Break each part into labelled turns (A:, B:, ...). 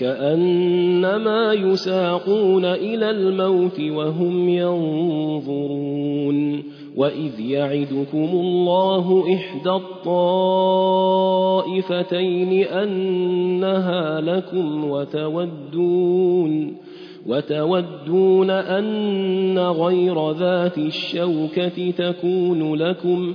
A: كأنما يساقون إلى الموت وهم ينظرون وإذ يعدكم الله إحدى الطائفتين أنها لكم وتودون وتودون أن غير ذات الشوكة تكون لكم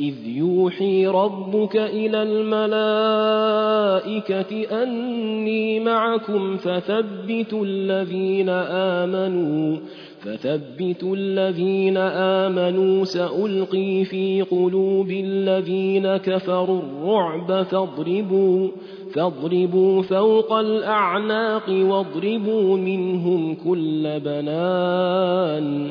A: إذ يوحي ربك إلى الملائكة أني معكم فثبتوا الذين آمنوا فثبتوا الذين آمنوا سألقي في قلوب الذين كفروا الرعب فاضربوا فاضربوا فوق الأعناق واضربوا منهم كل بنان.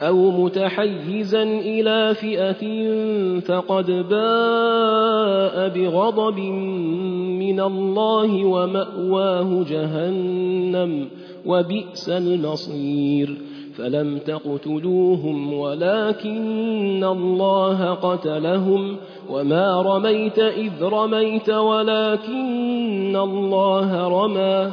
A: أو متحيزا إلى فئة فقد باء بغضب من الله ومأواه جهنم وبئس المصير فلم تقتلوهم ولكن الله قتلهم وما رميت إذ رميت ولكن الله رمى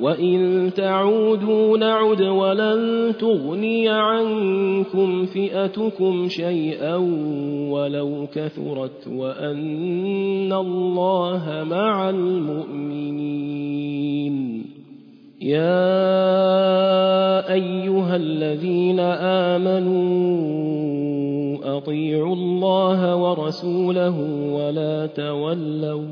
A: وإن تعودوا نعد ولن تغني عنكم فئتكم شيئا ولو كثرت وأن الله مع المؤمنين. يا أيها الذين آمنوا أطيعوا الله ورسوله ولا تولوا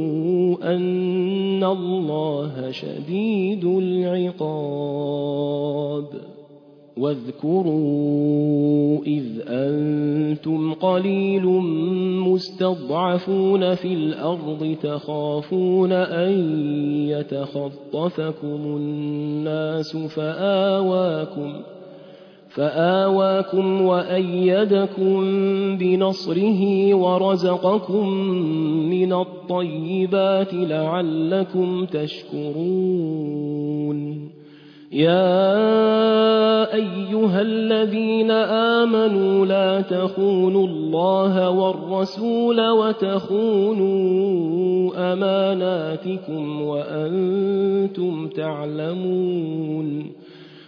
A: أن الله شديد العقاب. واذكروا إذ أنتم قليل مستضعفون في الأرض تخافون أن يتخطفكم الناس فآواكم فآواكم وأيدكم بنصره ورزقكم من الطيبات لعلكم تشكرون. يا أيها الذين آمنوا لا تخونوا الله والرسول وتخونوا أماناتكم وأنتم تعلمون.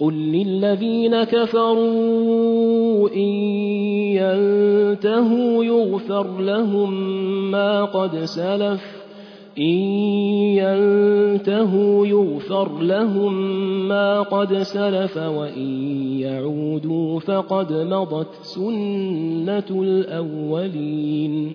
A: قل للذين كفروا إن ينتهوا يغفر لهم ما قد سلف إن ينتهوا يغفر لهم ما قد سلف وإن يعودوا فقد مضت سنة الأولين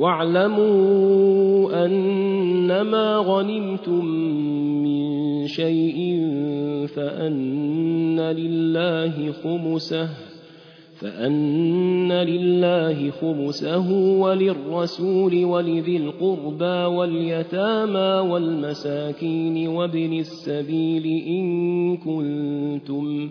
A: واعلموا أنما غنمتم من شيء فأن لله خمسه فأن لله خمسه وللرسول ولذي القربى واليتامى والمساكين وابن السبيل إن كنتم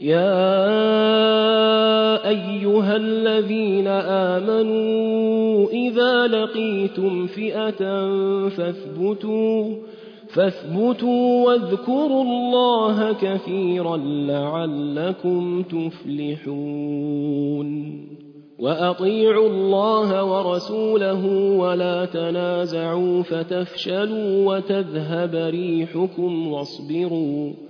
A: يا أيها الذين آمنوا إذا لقيتم فئة فاثبتوا فاثبتوا واذكروا الله كثيرا لعلكم تفلحون. وأطيعوا الله ورسوله ولا تنازعوا فتفشلوا وتذهب ريحكم واصبروا.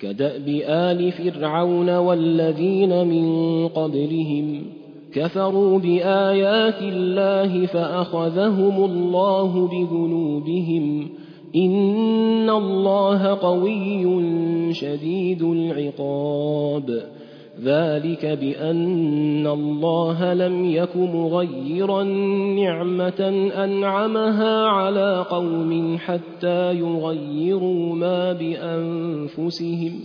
A: كدأب آل فرعون والذين من قبلهم كفروا بآيات الله فأخذهم الله بذنوبهم إن الله قوي شديد العقاب ذلك بأن الله لم يك مغيرا نعمة أنعمها على قوم حتى يغيروا ما بأنفسهم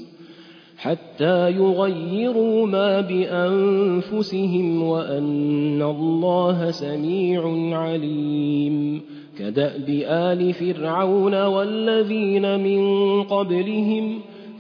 A: حتى يغيروا ما بأنفسهم وأن الله سميع عليم كداب آل فرعون والذين من قبلهم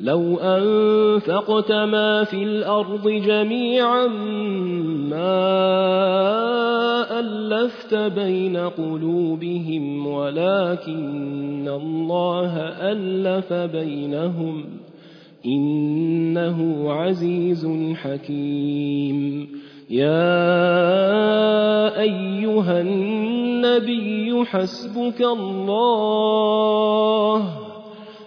A: لو أنفقت ما في الأرض جميعا ما ألفت بين قلوبهم ولكن الله ألف بينهم إنه عزيز حكيم. يا أيها النبي حسبك الله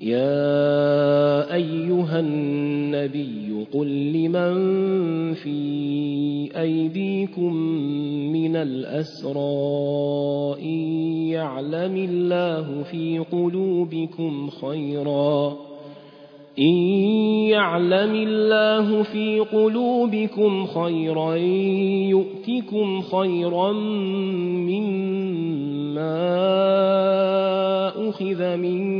A: يا أيها النبي قل لمن في أيديكم من الأسرى إن يعلم الله في قلوبكم خيرا إن يعلم الله في قلوبكم خيرا يؤتكم خيرا مما أخذ منكم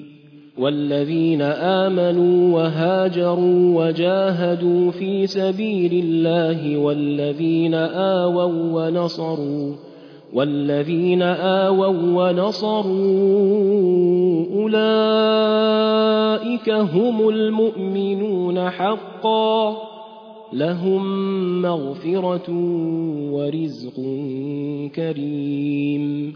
A: والذين آمنوا وهاجروا وجاهدوا في سبيل الله والذين آووا ونصروا والذين آووا ونصروا أولئك هم المؤمنون حقا لهم مغفرة ورزق كريم